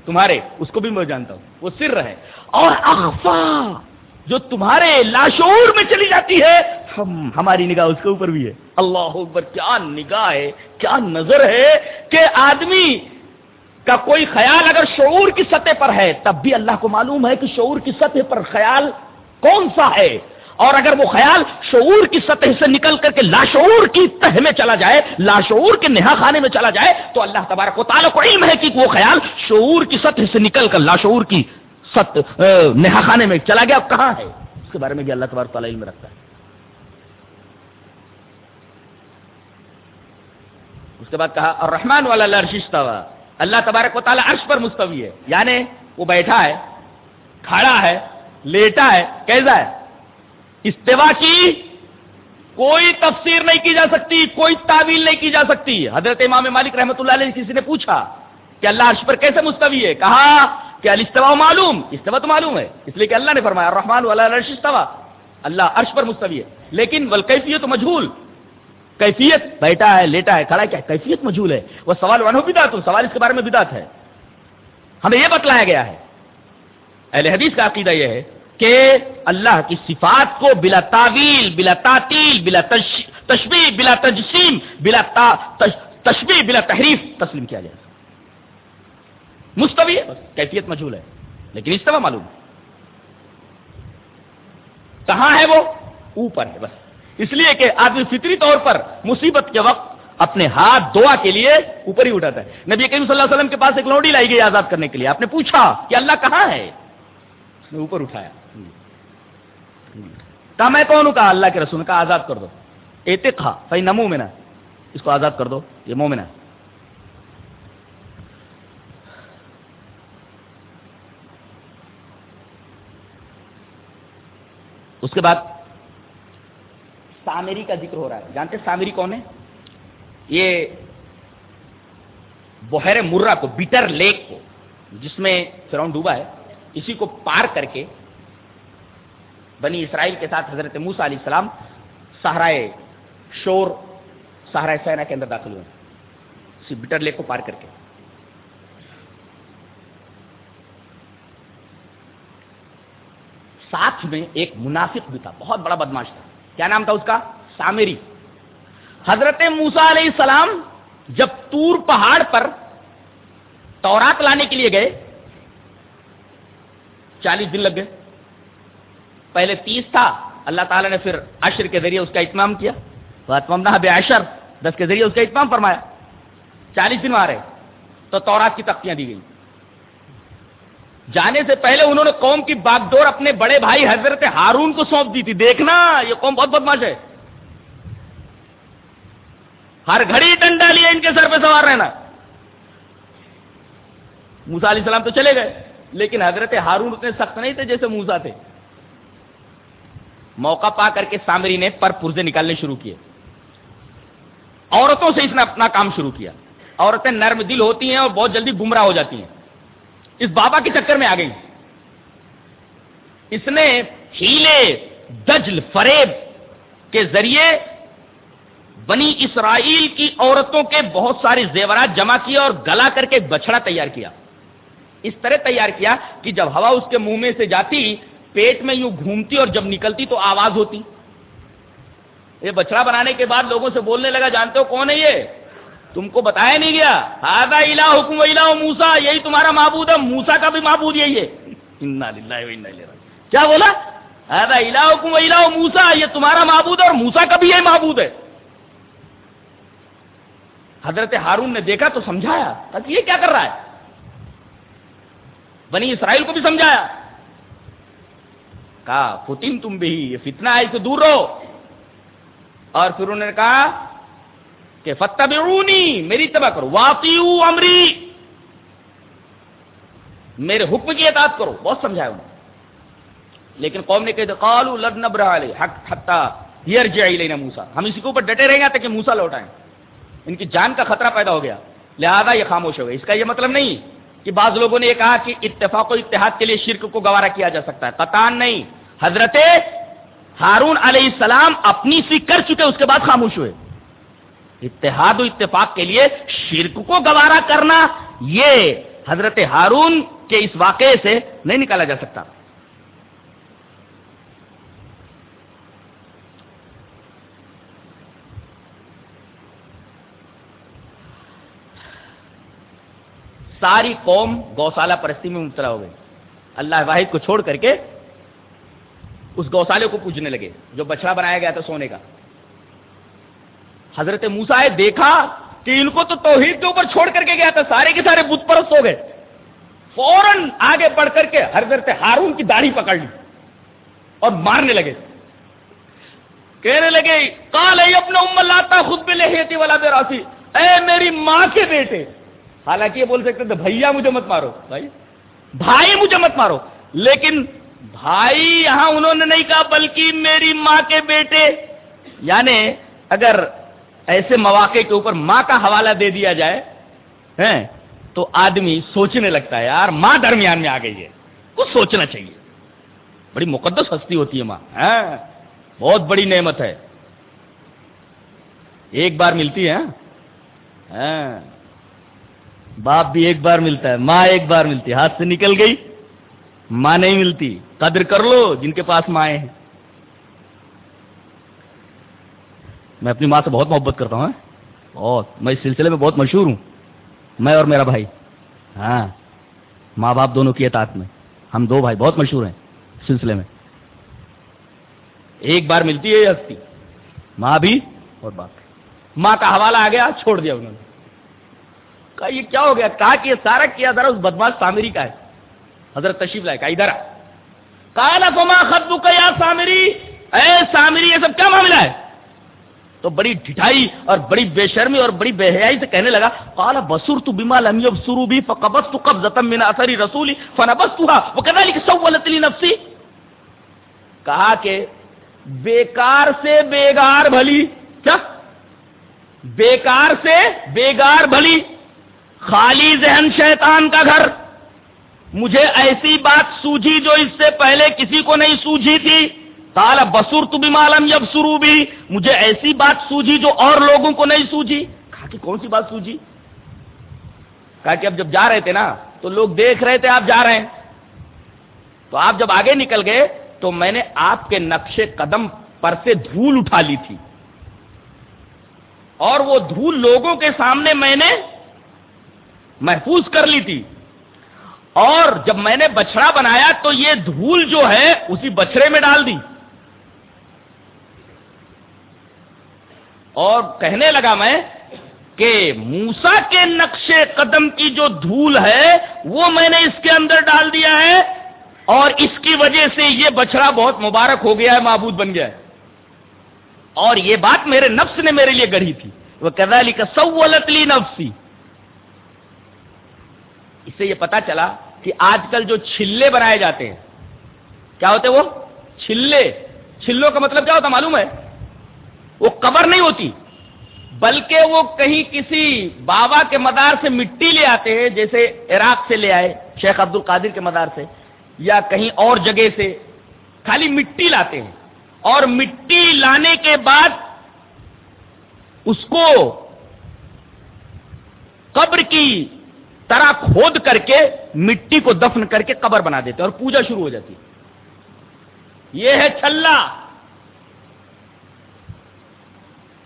تمہارے، اس کو بھی میں جانتا ہوں. وہ سر ہے. اور اخفا، جو تمہارے لاشعور میں چلی جاتی ہے، ہم، ہماری نگاہ اس کے اوپر بھی ہے. اللہ اکبر، کیا نگاہ ہے، کیا نظر ہے کہ آدمی کا کوئی خیال اگر شعور کی سطح پر ہے، تب بھی اللہ کو معلوم ہے کہ شعور کی سطح پر خیال کون سا ہے۔ اور اگر وہ خیال شعور کی سطح سے نکل کر کے لاشعور کی تہ میں چلا جائے، لاشعور کے نہا خانے میں چلا جائے، تو اللہ تبارک و تعالیٰ کو علم ہے کہ وہ خیال شعور کی سطح سے نکل کر لاشعور کی نہا خانے میں چلا گیا، اب کہاں ہے؟ اس کے بارے میں بھی اللہ تبارک تعالیٰ علم رکھتا ہے۔ اس کے بعد کہا اور رحمان والا لرشتہ اللہ تبارک و تعالیٰ عرش پر مستوی ہے۔ یعنی وہ بیٹھا ہے، کھڑا ہے، لیٹا ہے، کیسا ہے؟ استوا کی کوئی تفسیر نہیں کی جا سکتی، کوئی تعویل نہیں کی جا سکتی۔ حضرت امام مالک رحمۃ اللہ علیہ کسی نے پوچھا کہ اللہ عرش پر کیسے مستوی ہے؟ کہا کہ الستوا معلوم، استوا تو معلوم ہے، اس لیے کہ اللہ نے فرمایا رحمان والا استوا۔ اللہ عرش پر مستوی ہے۔ لیکن ولکیفیت مجھول کیفیت بیٹھا ہے، لیٹا ہے، کھڑا ہے، کیا کیفیت مجھول ہے۔ وہ سوال ونو بدات سوال اس کے بارے میں بدات ہے۔ ہمیں یہ بتلایا گیا ہے، اہل حدیث کا عقیدہ یہ ہے کہ اللہ کی صفات کو بلا تعویل، بلا تعطیل، بلا تشبیح بلا تجسیم، بلا تشبیح بلا تحریف تسلیم کیا جائے مستوی ہے کیفیت مجھول ہے، لیکن اس طرح معلوم کہاں ہے وہ؟ اوپر ہے، بس۔ اس لیے کہ آدمی فطری طور پر مصیبت کے وقت اپنے ہاتھ دعا کے لیے اوپر ہی اٹھاتا ہے۔ نبی کریم صلی اللہ علیہ وسلم کے پاس ایک لوڈی لائی گئی آزاد کرنے کے لیے۔ آپ نے پوچھا کہ اللہ کہاں ہے؟ اس نے اوپر اٹھایا۔ کہا، میں کون ہوں؟ کہا، اللہ کے رسول کا آزاد کر دو۔ اعتقا فی نمو میں اس کو آزاد کر دو، یہ مومنا اس کے بعد سامری کا ذکر ہو رہا ہے۔ جانتے سامری کون ہے؟ یہ بحیر مرہ کو، بیٹر لیک کو، جس میں فراؤن ڈوبا ہے، اسی کو پار کر کے بنی اسرائیل کے ساتھ حضرت موسا علیہ السلام سہرائے شور سہرائے سینا کے اندر داخل ہوئے۔ اسی بیٹر لیک کو پار کر کے۔ ساتھ میں ایک منافق بھی تھا، بہت بڑا بدماش تھا۔ کیا نام تھا اس کا؟ سامری۔ حضرت موسا علیہ السلام جب تور پہاڑ پر تورات لانے کے لیے گئے، چالیس دن لگ گئے۔ پہلے تیس تھا، اللہ تعالیٰ نے پھر عشر کے ذریعے اس کا اتمام کیا۔ بے عشر، دس کے ذریعے اس کا اتمام فرمایا۔ چالیس دن آ رہے۔ تو تورات کی تختیاں دی گئی جانے سے پہلے انہوں نے قوم کی باغ ڈور اپنے بڑے بھائی حضرت ہارون کو سونپ دی تھی۔ دیکھنا، یہ قوم بہت بدماش ہے۔ ہر گھڑی ڈنڈا لیا ان کے سر پہ سوار رہنا۔ موسا علیہ السلام تو چلے گئے، لیکن حضرت ہارون اتنے سخت نہیں تھے جیسے موسا تھے۔ موقع پا کر کے سامری نے پر پرزے نکالنے شروع کیے۔ عورتوں سے اس نے اپنا کام شروع کیا۔ عورتیں نرم دل ہوتی ہیں اور بہت جلدی گمراہ ہو جاتی ہیں۔ اس بابا کے چکر میں آ گئی۔ اس نے ہیلے دجل فریب کے ذریعے بنی اسرائیل کی عورتوں کے بہت سارے زیورات جمع کیا اور گلا کر کے بچڑا تیار کیا۔ اس طرح تیار کیا کہ جب ہوا اس کے منہ میں سے جاتی، پیٹ میں یوں گھومتی اور جب نکلتی تو آواز ہوتی۔ یہ بچڑا بنانے کے بعد لوگوں سے بولنے لگا، جانتے ہو کون ہے یہ؟ تم کو بتایا نہیں گیا؟ آدھا الا حکم الا موسا یہی تمہارا معبود ہے موسا کا بھی معبود یہی ہے۔ کیا بولا؟ آدھا الا حکم الا موسا یہ تمہارا معبود ہے اور موسا کا بھی یہی معبود ہے۔ حضرت ہارون نے دیکھا تو سمجھایا یہ کیا کر رہا ہے؟ بنی اسرائیل کو بھی سمجھایا۔ کہا فتن تم بھی یہ فتنا ہے اسے دور رہو۔ اور پھر انہوں نے کہا کہ فتح میری تباہ کرو۔ واقعی امری میرے حکم کی اطاعت کرو۔ بہت سمجھایا انہوں لیکن قوم نے کہتے قالو لدن حق لینا موسا ہم اسی کے اوپر ڈٹے رہیں گے تاکہ موسا لوٹائیں ان کی جان کا خطرہ پیدا ہو گیا۔ لہذا یہ خاموش ہو گیا اس کا یہ مطلب نہیں کہ بعض لوگوں نے یہ کہا کہ اتفاق و اتحاد کے لیے شرک کو گوارا کیا جا سکتا ہے۔ قطان نہیں۔ حضرت ہارون علیہ السلام اپنی سی کر چکے، اس کے بعد خاموش ہوئے۔ اتحاد و اتفاق کے لیے شرک کو گوارا کرنا، یہ حضرت ہارون کے اس واقعے سے نہیں نکالا جا سکتا۔ ساری قوم گوشالہ پرستی میں مبتلا ہو گئی۔ اللہ واحد کو چھوڑ کر کے اس گوشالے کو پوجنے لگے، جو بچڑا بنایا گیا تھا سونے کا۔ حضرت موسا دیکھا کہ ان کو تو توحید کے اوپر چھوڑ کر کے گیا تھا، سارے کے سارے بت پرست ہو گئے۔ فوراً آگے بڑھ کر کے حضرت ہارون کی داڑھی پکڑ لی اور مارنے لگے۔ کہنے لگے کال اپنا ام لاتا خود بھی لے والا بے راسی اے میری ماں کے بیٹے، حالانکہ یہ بول سکتے تھے بھیا مجھے مت مارو، بھائی۔ بھائی مجھے مت مارو۔ لیکن بھائی یہاں انہوں نے نہیں کہا، بلکہ میری ماں کے بیٹے۔ یعنی اگر ایسے مواقع کے اوپر ماں کا حوالہ دے دیا جائے تو آدمی سوچنے لگتا ہے، یار، ماں درمیان میں آ گئی ہے، کچھ سوچنا چاہیے۔ بڑی مقدس ہستی ہوتی ہے ماں بہت بڑی نعمت ہے۔ ایک بار ملتی ہے باپ بھی ایک بار ملتا ہے، ماں ایک بار ملتی ہے، ہاتھ سے نکل گئی، ماں نہیں ملتی، قدر کر لو، جن کے پاس مائیں ہیں۔ میں اپنی ماں سے بہت محبت کرتا ہوں ہاں؟ بہت میں اس سلسلے میں بہت مشہور ہوں، میں اور میرا بھائی ہاں؟ ماں باپ دونوں کی اطاعت میں، ہم دو بھائی بہت مشہور ہیں سلسلے میں۔ ایک بار ملتی ہے یہ ہستی، ماں بھی اور باپ۔ ماں کا حوالہ آ گیا، چھوڑ دیا انہوں نے۔ کہا، یہ کیا ہو گیا؟ کہا کہ یہ سارا کیا ذرا اس بدماش سامری کا ہے۔ حضرت تشریف لائے، کہا، ادھر کہا نا فما خط یا سامری؟ اے سامری، یہ سب کیا معاملہ ہے؟ تو بڑی ڈھٹائی اور بڑی بے شرمی اور بڑی بے حیائی سے کہنے لگا کالا بسور تو بیما لمی سرو بھی فقبس تو کب زتم بنا اثری رسولی فنبس تو کہا کہ، بیکار سے بیگار بھلی، کیا؟ بیکار سے بیگار بھلی، خالی ذہن شیطان کا گھر، مجھے ایسی بات سوجھی جو اس سے پہلے کسی کو نہیں سوجھی تھی۔ تالا بسور تو بھی معلوم جب سرو بھی مجھے ایسی بات سوجھی جو اور لوگوں کو نہیں سوجھی۔ کہا کہ کون سی بات سوجھی؟ کہا کہ اب جب جا رہے تھے نا، تو لوگ دیکھ رہے تھے آپ جا رہے ہیں۔ تو آپ جب آگے نکل گئے، تو میں نے آپ کے نقشے قدم پر سے دھول اٹھا لی تھی۔ اور وہ دھول لوگوں کے سامنے میں نے محفوظ کر لی تھی۔ اور جب میں نے بچڑا بنایا، تو یہ دھول جو ہے، اسی بچڑے میں ڈال دی۔ اور کہنے لگا میں کہ موسا کے نقشے قدم کی جو دھول ہے وہ میں نے اس کے اندر ڈال دیا ہے اور اس کی وجہ سے یہ بچڑا بہت مبارک ہو گیا ہے، معبود بن گیا ہے۔ اور یہ بات میرے نفس نے میرے لیے گڑھی تھی۔ وہ کہا کا سولت لی نفسی اس سے یہ پتا چلا کہ آج کل جو چھلے بنائے جاتے ہیں، کیا ہوتے وہ؟ چھلے۔ چھلوں کا مطلب کیا ہوتا معلوم ہے؟ وہ قبر نہیں ہوتی، بلکہ وہ کہیں کسی بابا کے مدار سے مٹی لے آتے ہیں، جیسے عراق سے لے آئے، شیخ عبد القادر کے مدار سے، یا کہیں اور جگہ سے، خالی مٹی لاتے ہیں۔ اور مٹی لانے کے بعد اس کو قبر کی طرح کھود کر کے، مٹی کو دفن کر کے قبر بنا دیتے اور پوجا شروع ہو جاتی یہ ہے چھلا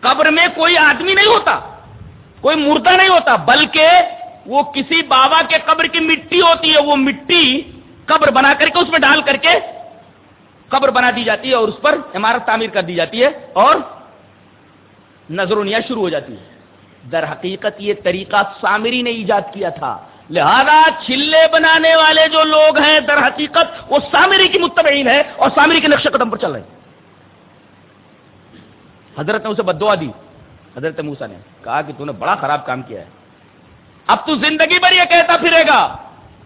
قبر میں کوئی آدمی نہیں ہوتا، کوئی مردہ نہیں ہوتا، بلکہ وہ کسی بابا کے قبر کی مٹی ہوتی ہے، وہ مٹی قبر بنا کر کے اس میں ڈال کر کے قبر بنا دی جاتی ہے اور اس پر عمارت تعمیر کر دی جاتی ہے اور نظر و نیا شروع ہو جاتی ہے۔ در حقیقت یہ طریقہ سامری نے ایجاد کیا تھا۔ لہذا چھلے بنانے والے جو لوگ ہیں، در حقیقت وہ سامری کی متبعین ہے اور سامری کے نقش قدم پر چل رہے ہیں۔ حضرت نے اسے بدوا دی۔ حضرت موسا نے کہا کہ تو نے بڑا خراب کام کیا ہے۔ اب تو زندگی بھر یہ کہتا پھرے گا۔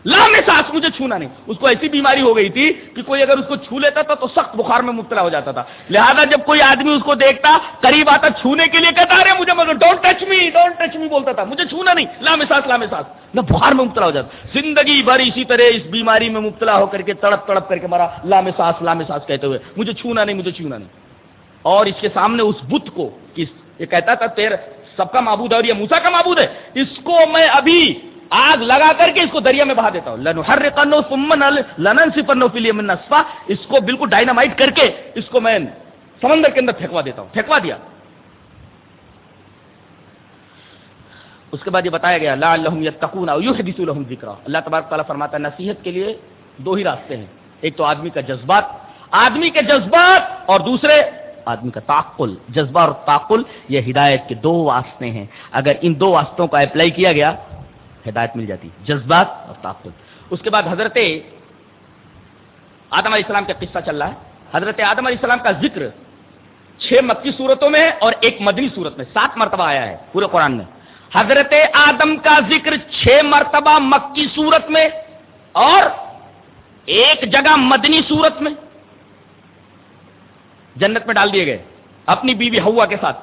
لام سانس مجھے چھونا نہیں۔ اس کو ایسی بیماری ہو گئی تھی کہ کوئی اگر اس کو چھو لیتا تھا تو سخت بخار میں مبتلا ہو جاتا تھا۔ لہذا جب کوئی آدمی اس کو دیکھتا، قریب آتا، چھونے کے لیے کہتا، ارے مجھے مگر don't touch me don't touch me بولتا تھا۔ مجھے چھونا نہیں۔ لام سانس لام سانس۔ میں بخار میں مبتلا ہو جاتا۔ زندگی بھر اسی طرح اس بیماری میں مبتلا ہو کر کے، تڑپ تڑپ کر کے مرا لام سانس لام سانس کہتے ہوئے۔ مجھے چھونا نہیں، مجھے چھونا نہیں۔ اور اس کے سامنے اس بت کو یہ کہتا تھا تیر سب کا معبود ہے اور یہ موسا کا معبود ہے، اس کو میں ابھی آگ لگا کر کے اس کو دریا میں بہا دیتا ہوں۔ لنو ہر لنن سفر نسفا اس کو بالکل ڈائنامائٹ کر کے اس کو میں سمندر کے اندر پھینکوا دیتا ہوں۔ پھینکوا دیا۔ اس کے بعد یہ بتایا گیا لا اللہ تقون ذکر اللہ تبارک تعالیٰ فرماتا ہے، نصیحت کے لیے دو ہی راستے ہیں۔ ایک تو آدمی کا جذبات، آدمی کے جذبات اور دوسرے آدمی کا تعقل، جذبہ اور تعقل، یہ ہدایت کے دو واسطے ہیں۔ اگر ان دو واسطوں کا اپلائی کیا گیا، ہدایت مل جاتی، جذبات اور تعقل۔ اس کے بعد حضرت آدم علیہ السلام کا قصہ چل رہا ہے۔ حضرت آدم علیہ السلام کا ذکر چھ مکی صورتوں میں اور ایک مدنی صورت میں، سات مرتبہ آیا ہے پورے قرآن میں۔ حضرت آدم کا ذکر چھ مرتبہ مکی صورت میں اور ایک جگہ مدنی صورت میں۔ جنت میں ڈال دیے گئے، اپنی بیوی ہوا کے ساتھ۔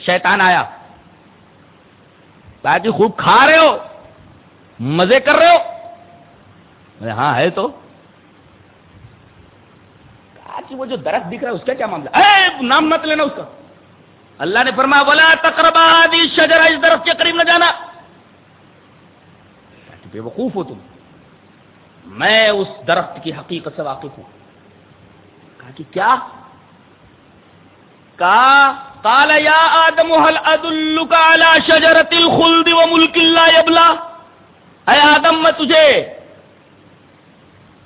شیطان آیا۔ کہ جی، خوب کھا رہے ہو، مزے کر رہے ہو؟ ہاں ہے تو۔ جی، وہ جو درخت دکھ رہا ہے، اس کا کیا معاملہ؟ اے، نام مت لینا اس کا۔ اللہ نے فرمایا بولا تقربا شجرا اس درخت کے قریب نہ جانا۔ جی، بے وقوف ہو تم۔ میں اس درخت کی حقیقت سے واقف ہوں۔ کہا کہ کیا؟ قال یا آدم هل ادلک على شجرۃ الخلد وملک لا اے آدم، میں تجھے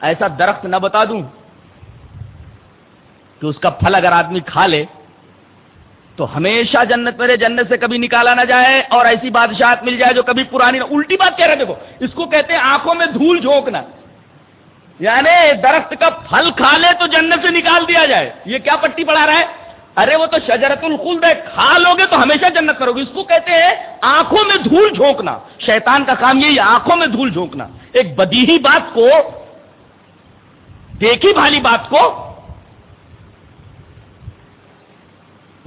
ایسا درخت نہ بتا دوں کہ اس کا پھل اگر آدمی کھا لے تو ہمیشہ جنت میرے جنت سے کبھی نکالا نہ جائے اور ایسی بادشاہت مل جائے جو کبھی پرانی نہ الٹی بات کہہ رہے دیکھو، اس کو کہتے ہیں آنکھوں میں دھول جھونکنا۔ یعنی درخت کا پھل کھا لے تو جنت سے نکال دیا جائے۔ یہ کیا پٹی پڑا رہا ہے؟ ارے وہ تو شجرت الخلد ہے، کھا لو گے تو ہمیشہ جنت کرو گے۔ اس کو کہتے ہیں آنکھوں میں دھول جھونکنا۔ شیطان کا کام یہی آنکھوں میں دھول جھونکنا۔ ایک بدیہی بات کو، دیکھی بھالی بات کو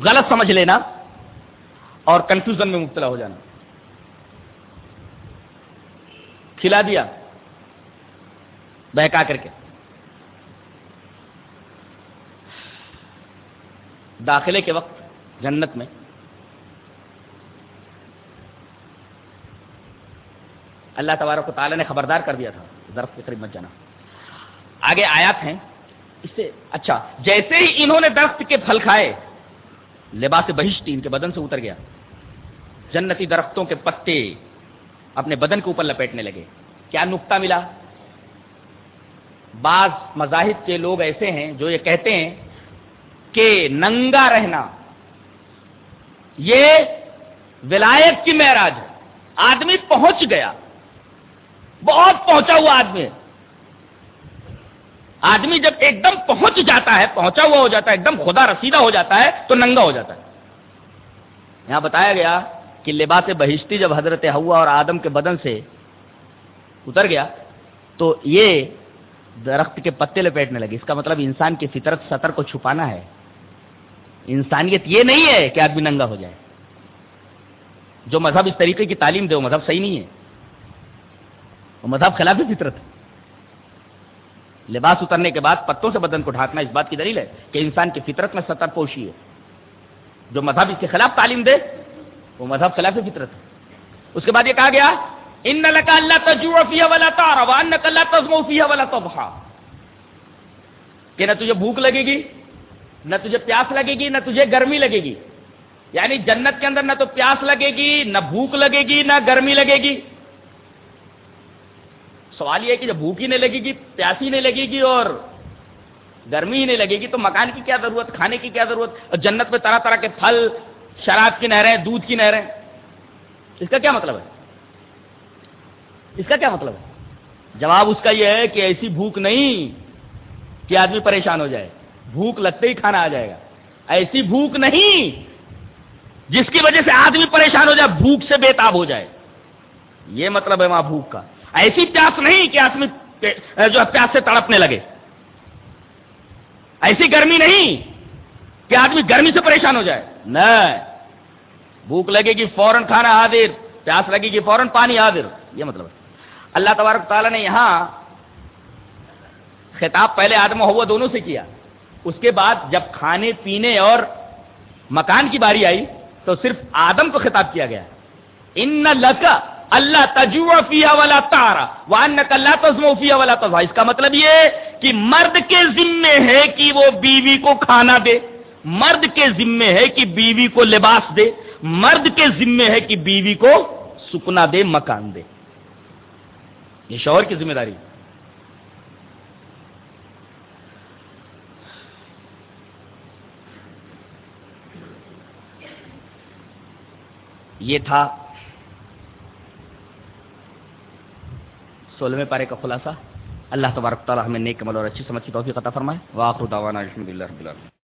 غلط سمجھ لینا اور کنفیوژن میں مبتلا ہو جانا۔ کھلا دیا، بہکا کر کے۔ داخلے کے وقت، جنت میں۔ اللہ تبارک و تعالیٰ نے خبردار کر دیا تھا درخت کے قریب مت جانا۔ آگے آیات ہیں، اس سے اچھا جیسے ہی انہوں نے درخت کے پھل کھائے، لباس بہشتی ان کے بدن سے اتر گیا۔ جنتی درختوں کے پتے اپنے بدن کے اوپر لپیٹنے لگے۔ کیا نقطہ ملا؟ بعض مذاہب کے لوگ ایسے ہیں جو یہ کہتے ہیں کہ ننگا رہنا۔ یہ ولایت کی معراج ہے۔ آدمی پہنچ گیا۔ بہت پہنچا ہوا آدمی۔ ہے آدمی جب ایک دم پہنچ جاتا ہے، پہنچا ہوا ہو جاتا ہے، ایک دم خدا رسیدہ ہو جاتا ہے، تو ننگا ہو جاتا ہے۔ یہاں بتایا گیا کہ لباس بہشتی جب حضرت ہوا اور آدم کے بدن سے اتر گیا، تو یہ درخت کے پتے لپیٹنے لگے اس کا مطلب انسان کی فطرت سطر کو چھپانا ہے۔ انسانیت یہ نہیں ہے کہ آدمی ننگا ہو جائے۔ جو مذہب اس طریقے کی تعلیم دے، وہ مذہب صحیح نہیں ہے۔ وہ مذہب خلاف فطرت ہے۔ لباس اترنے کے بعد پتوں سے بدن کو ڈھانکنا اس بات کی دلیل ہے کہ انسان کی فطرت میں سطر پوشی ہے۔ جو مذہب اس کے خلاف تعلیم دے، وہ مذہب خلاف فطرت ہے۔ اس کے بعد یہ کہا گیا، ان اللہ والا کہ نہ تجھے بھوک لگے گی نہ تجھے پیاس لگے گی، نہ تجھے گرمی لگے گی۔ یعنی جنت کے اندر نہ تو پیاس لگے گی، نہ بھوک لگے گی، نہ گرمی لگے گی۔ سوال یہ ہے کہ جب بھوک ہی نہیں لگے گی پیاسی نہیں لگے گی اور گرمی ہی نہیں لگے گی، تو مکان کی کیا ضرورت، کھانے کی کیا ضرورت؟ اور جنت میں طرح طرح کے پھل، شراب کی نہریں، دودھ کی نہریں۔ اس کا کیا مطلب ہے؟ اس کا کیا مطلب ہے؟ جواب اس کا یہ ہے کہ ایسی بھوک نہیں کہ آدمی پریشان ہو جائے۔ بھوک لگتے ہی کھانا آ جائے گا۔ ایسی بھوک نہیں جس کی وجہ سے آدمی پریشان ہو جائے، بھوک سے بےتاب ہو جائے۔ یہ مطلب ہے وہاں بھوک کا۔ ایسی پیاس نہیں کہ آدمی جو ہے پیاس سے تڑپنے لگے۔ ایسی گرمی نہیں کہ آدمی گرمی سے پریشان ہو جائے۔ نہیں۔ بھوک لگے گی فوراً کھانا حاضر، پیاس لگے گی فوراً پانی حاضر۔ یہ مطلب ہے۔ اللہ تبارک تعالیٰ نے یہاں خطاب پہلے آدم ہوا دونوں سے کیا۔ اس کے بعد جب کھانے پینے اور مکان کی باری آئی تو صرف آدم کو خطاب کیا گیا۔ ان لکا اللہ تجوا فیا والا تارا وان اللہ تزم فیا والا تزا اس کا مطلب یہ کہ مرد کے ذمے ہے کہ وہ بیوی کو کھانا دے۔ مرد کے ذمے ہے کہ بیوی کو لباس دے۔ مرد کے ذمے ہے کہ بیوی کو سکنا دے، مکان دے۔ یہ شوہر کی ذمہ داری۔ یہ تھا سولہویں پارے کا خلاصہ۔ اللہ تبارک تعالیٰ ہمیں نیک عمل اور اچھی سمجھ کی توفیق عطا فرمائے۔ واخر دعوانا الحمد للہ رب العالمین۔